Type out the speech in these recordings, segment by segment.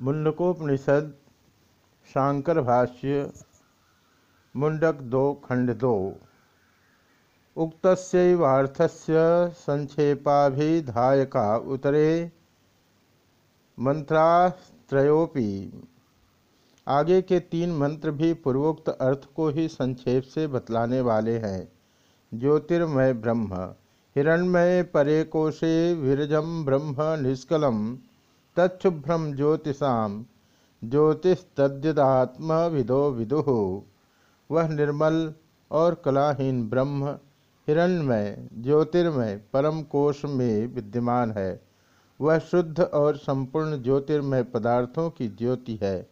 मुंडकोपनिषद, शांकर भाष्य, मुंडक दो, खंड दो। उक्तस्यवार्थस्य संक्षेपाभिधायका उतरे मंत्रास्त्रोपि आगे के तीन मंत्र भी पूर्वोक्त अर्थ को ही संक्षेप से बतलाने वाले हैं। ज्योतिर्मय ब्रह्म, हिरण्मय परे कोशे विरजम ब्रह्म निष्कलम तत्शुभ्रम ज्योतिषा ज्योतिस्तद्यदात्म विदो। विदु वह निर्मल और कलाहीन ब्रह्म, हिरण्यमय, ज्योतिर्मय, परम कोश में विद्यमान है। वह शुद्ध और संपूर्ण ज्योतिर्मय पदार्थों की ज्योति है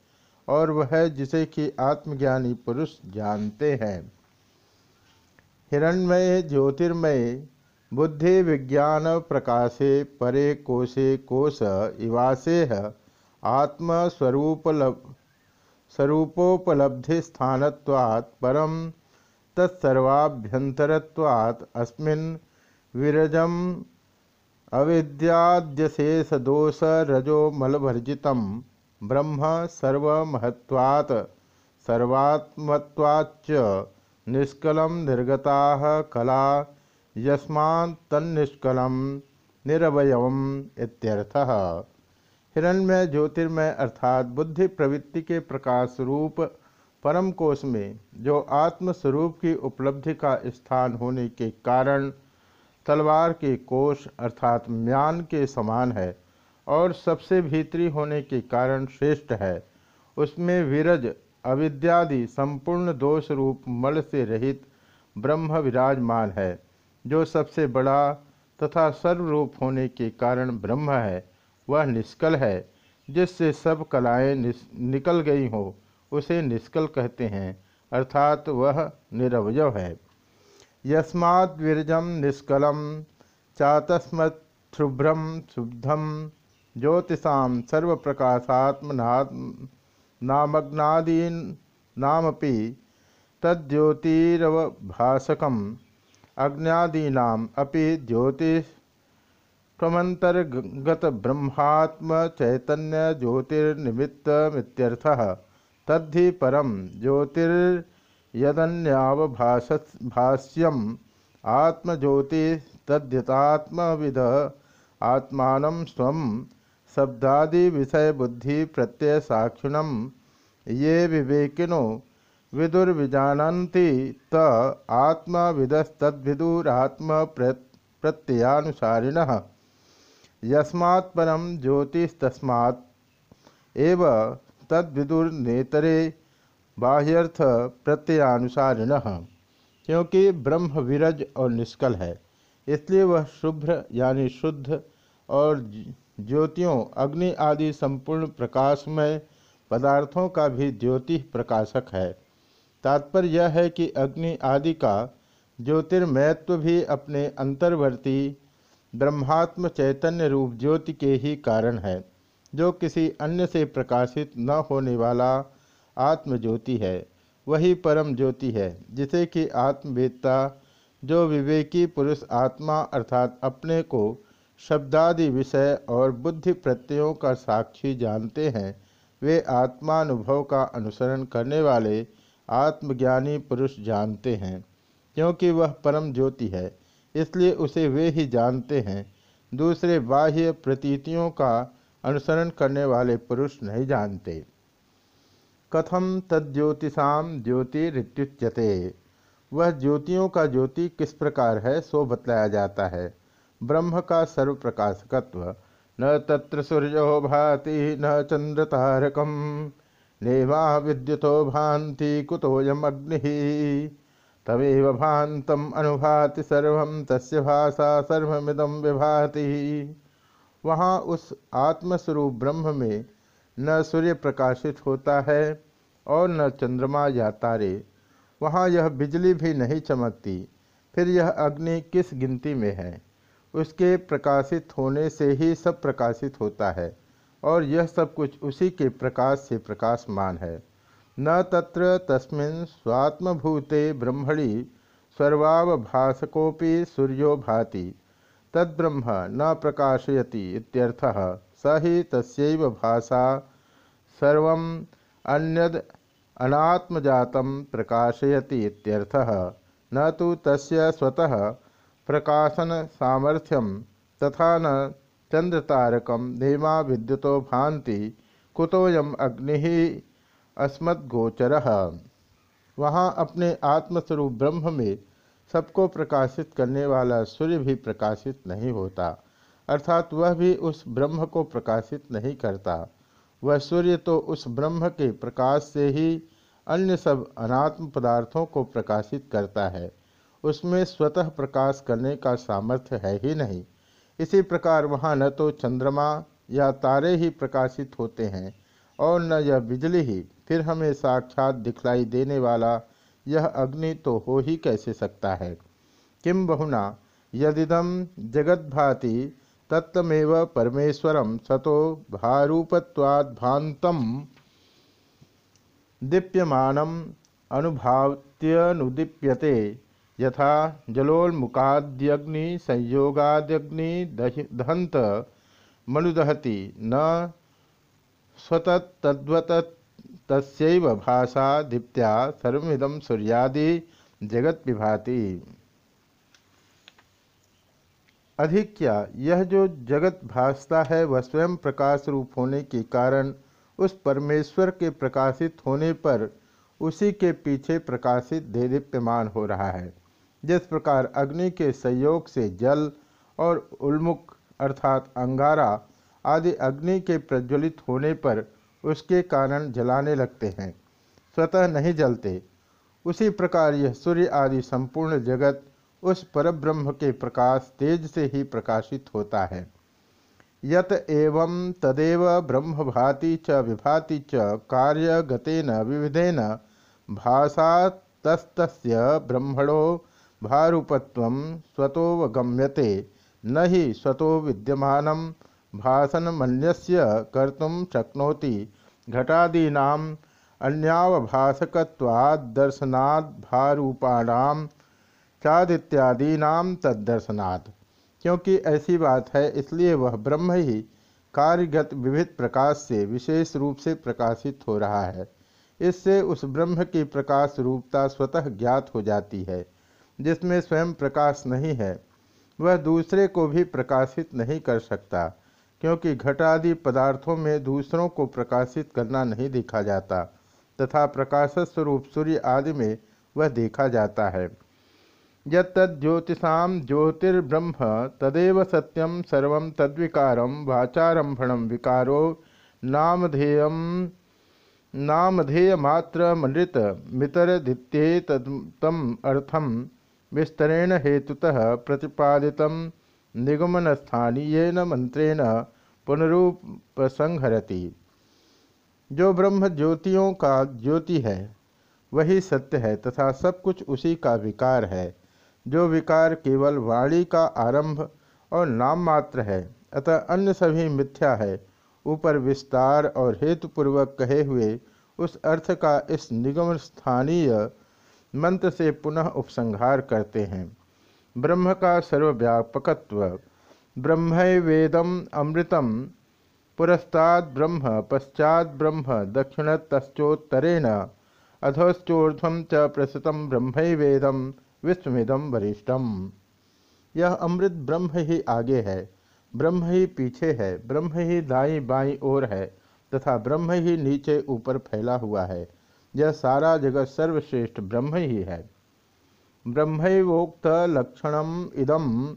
और वह जिसे कि आत्मज्ञानी पुरुष जानते हैं। हिरण्मय ज्योतिर्मय बुद्धि विज्ञान प्रकाशे परे कोशे कोश इवासे आत्मस्वरूपलभ स्वरूपोपलब्धि स्थानवात् परम तत्सर्वाभ्यंतरत्वात् अस्मिन् रजो मलभर्जितम ब्रह्म सर्वमहत्वात् सर्वात्मत्वाच्च निष्कलम निर्गता कला यस्मात्निष्कलम निरवयवम इत्यर्थः। हिरण्यमय ज्योतिर्मय अर्थात बुद्धि प्रवृत्ति के प्रकाश रूप परम कोश में, जो आत्मस्वरूप की उपलब्धि का स्थान होने के कारण तलवार के कोश अर्थात म्यान के समान है और सबसे भीतरी होने के कारण श्रेष्ठ है। उसमें विरज, अविद्यादि संपूर्ण दोष रूप मल से रहित ब्रह्म विराजमान है। जो सबसे बड़ा तथा सर्वरूप होने के कारण ब्रह्म है, वह निष्कल है। जिससे सब कलाएँ निकल गई हो, उसे निष्कल कहते हैं, अर्थात वह निरवय है। यस्मात् विरजम निष्कलम चातस्मत्भ्रम शुद्धम ज्योतिषा सर्वप्रकाशात्म नामग्नादीन नामपि तद्योतिरवभाषकम अग्निदीना अपि ज्योतिषमंतर्गत ब्रह्मात्म चैतन्य ज्योतिर्निमित्तमित्यर्थः तद्धि परम ज्योतिर्यदन्यावभाष्यम आत्मज्योति तद्यतात्मविद आत्मा स्व शब्दादि विषय बुद्धि प्रत्यय साक्षिण ये विवेकिनो विदुर्विजानती त आत्मविदस्तद्विदुरात्म प्रत्ययानुसारिण। यस्मात्परम ज्योतिस्तस्मात् एव तद्विदुर्नेतरे बाह्यर्थ प्रत्ययानुसारिण। क्योंकि ब्रह्म विरज और निष्कल है, इसलिए वह शुभ्र यानी शुद्ध और ज्योतियों, अग्नि आदि संपूर्ण प्रकाशमय पदार्थों का भी ज्योति प्रकाशक है। तात्पर्य यह है कि अग्नि आदि का ज्योतिर्मयत्व भी अपने अंतर्वर्ती ब्रह्मात्म चैतन्य रूप ज्योति के ही कारण है, जो किसी अन्य से प्रकाशित न होने वाला आत्मज्योति है। वही परम ज्योति है, जिसे कि आत्मवेदता जो विवेकी पुरुष आत्मा अर्थात अपने को शब्दादि विषय और बुद्धि प्रत्ययों का साक्षी जानते हैं, वे आत्मानुभव का अनुसरण करने वाले आत्मज्ञानी पुरुष जानते हैं, क्योंकि वह परम ज्योति है, इसलिए उसे वे ही जानते हैं। दूसरे बाह्य प्रतीतियों का अनुसरण करने वाले पुरुष नहीं जानते। कथम तद्योतिषा ज्योतिरित्युच्यते? वह ज्योतियों का ज्योति किस प्रकार है, सो बतलाया जाता है। ब्रह्म का सर्व प्रकाशकत्व न तत्र सूर्यो भाति, न चंद्र तारकम नेवा विद्युतो भान्ति कुतोयमग्नि तमेव भान्तम अनुभाति सर्व, तस्य भाषा सर्वमिदम विभाति। वहाँ उस आत्मस्वरूप ब्रह्म में न सूर्य प्रकाशित होता है और न चंद्रमा या तारे। वहाँ यह बिजली भी नहीं चमकती, फिर यह अग्नि किस गिनती में है? उसके प्रकाशित होने से ही सब प्रकाशित होता है। और यह सब कुछ उसी के प्रकाश से प्रकाशमान है। न तत्र तस्मिन् स्वात्मभूते ब्रह्मणि सर्वावभासकोपि सूर्यो भाति। तद्ब्रह्म न प्रकाशयति इत्यर्थः स ही तस्यैव भाषा सर्व अन्यद अनात्मजातं प्रकाशयति इत्यर्थः। न तो तस्य स्वतः प्रकाशन सामर्थ्यम तथा न चंद्रतारकम नेमा विद्युतो भांति कुतोयम अग्नि अस्मद्गोचर। वहाँ अपने आत्मस्वरूप ब्रह्म में सबको प्रकाशित करने वाला सूर्य भी प्रकाशित नहीं होता, अर्थात वह भी उस ब्रह्म को प्रकाशित नहीं करता। वह सूर्य तो उस ब्रह्म के प्रकाश से ही अन्य सब अनात्म पदार्थों को प्रकाशित करता है, उसमें स्वतः प्रकाश करने का सामर्थ्य है ही नहीं। इसी प्रकार वहाँ न तो चंद्रमा या तारे ही प्रकाशित होते हैं, और न यह बिजली ही, फिर हमें साक्षात दिखलाई देने वाला यह अग्नि तो हो ही कैसे सकता है? किम बहुना यदिदम जगत भाति तत्तमेव परमेश्वरम सतो भारूपत्वाद्भान्तम दीप्यमानम अनुभाव्यनुदीप्यते यथा जलोन्मुखाद्यग्नि संयोगाद्यग्नि दहंत मनुदहति। न स्वतत्वत तस्यैव भाषा दीप्त्या सर्विदम सूर्यादि जगत विभाति अधिक क्या यह जो जगत भासता है वह स्वयं प्रकाश रूप होने के कारण उस परमेश्वर के प्रकाशित होने पर उसी के पीछे प्रकाशित दे दीप्यमान हो रहा है। जिस प्रकार अग्नि के संयोग से जल और उल्मुख अर्थात अंगारा आदि अग्नि के प्रज्वलित होने पर उसके कारण जलाने लगते हैं, स्वतः नहीं जलते। उसी प्रकार यह सूर्य आदि संपूर्ण जगत उस परब्रह्म के प्रकाश तेज से ही प्रकाशित होता है। यत एवं तदेव ब्रह्म भाति च विभाति च कार्य गतेन विविधेन भाषा तस्त ब्रह्मणो भारूपत्व स्वतोवगम्यते न ही स्वतो विद्यमान भाषण मन्यस्य कर्तुम शक्नोति। घटादीना अन्यावभाषकत्वादर्शनाद भारूपाणाम चादित्यादीना तदर्शनात् क्योंकि ऐसी बात है, इसलिए वह ब्रह्म ही कार्यगत विविध प्रकाश से विशेष रूप से प्रकाशित हो रहा है। इससे उस ब्रह्म की प्रकाश रूपता स्वतः ज्ञात हो जाती है। जिसमें स्वयं प्रकाश नहीं है, वह दूसरे को भी प्रकाशित नहीं कर सकता, क्योंकि घटादि पदार्थों में दूसरों को प्रकाशित करना नहीं देखा जाता, तथा प्रकाश स्वरूप सूर्य आदि में वह देखा जाता है। यज्योतिषा ज्योतिर्ब्रह्म तदेव सत्यम सर्व तद्विकार वाचारंभण विकारो नामधेय नामधेयमात्रमृत मितरदित्ये तम अर्थम विस्तरेण हेतुतः प्रतिपादित निगमनस्थानीय मंत्रेण पुनरुपसंहरति जो ब्रह्म ज्योतियों का ज्योति है, वही सत्य है तथा सब कुछ उसी का विकार है, जो विकार केवल वाणी का आरंभ और नाम मात्र है, अतः अन्य सभी मिथ्या है, ऊपर विस्तार और हेतुपूर्वक कहे हुए उस अर्थ का इस निगम स्थानीय मंत्र से पुनः उपसंहार करते हैं। ब्रह्म का सर्वव्यापकत्व, ब्रह्म वेदम अमृतम, पुरस्ताद ब्रह्म पश्चात ब्रह्म, दक्षिणतश्चोत्तरेण अधोश्चोर्ध्व च प्रसुतम ब्रह्म वेदम, विश्वमिदम वरिष्ठम। यह अमृत ब्रह्म ही आगे है, ब्रह्म ही पीछे है, ब्रह्म ही दाई बाई ओर है, तथा ब्रह्म ही नीचे ऊपर फैला हुआ है। यह सारा जगत सर्वश्रेष्ठ ब्रह्म ही है। ब्रह्मोक्त लक्षण इदम।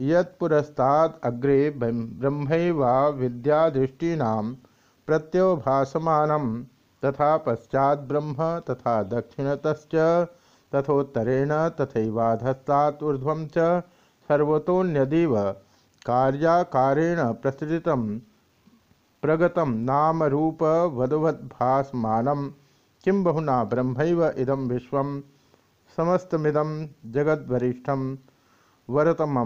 यत्पुरस्ताद अग्रे विद्यादृष्टीना प्रत्योभासमान तथा पश्चात ब्रह्म तथा दक्षिणत तथोत्तरेण च सर्वतोन्यदीव कार्याकारेण प्रसृत प्रगत नाम किं बहुना ब्रह्म इदम विश्व? समस्तमिदम जगद्वरिष्ठम वरतम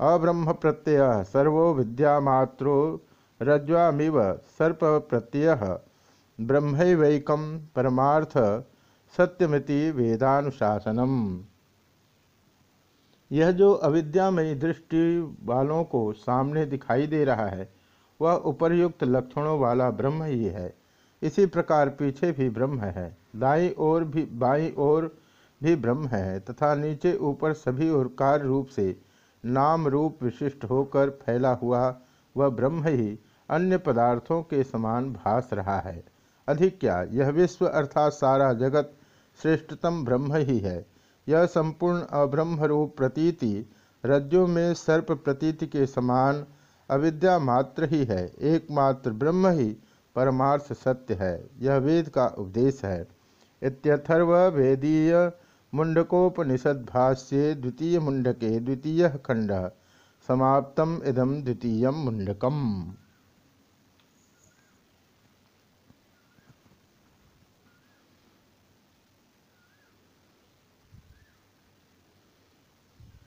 अब्रह्म प्रत्यय सर्वो विद्यामात्रो रज्वामिव सर्प प्रत्यय ब्रह्मैवैकम परमार्थ सत्यमिति वेदानुशासनम। यह जो अविद्यामयी दृष्टि वालों को सामने दिखाई दे रहा है, वह उपर्युक्त लक्षणों वाला ब्रह्म ही है। इसी प्रकार पीछे भी ब्रह्म है, दाई ओर भी, बाई ओर भी ब्रह्म है, तथा नीचे ऊपर सभी और कार्य रूप से नाम रूप विशिष्ट होकर फैला हुआ वह ब्रह्म ही अन्य पदार्थों के समान भास रहा है। अधिक क्या, यह विश्व अर्थात सारा जगत श्रेष्ठतम ब्रह्म ही है। यह संपूर्ण अब्रह्म रूप प्रतीति रज्जु में सर्प प्रतीति के समान अविद्या मात्र ही है, एकमात्र ब्रह्म ही परमार्थ सत्य है। यह वेद का उपदेश है। इत्यथर्व वेदीय मुंडकोपनिषद भाष्ये द्वितीय मुंडके द्वितीय खंड समाप्तम इदम द्वितीय मुंडकम।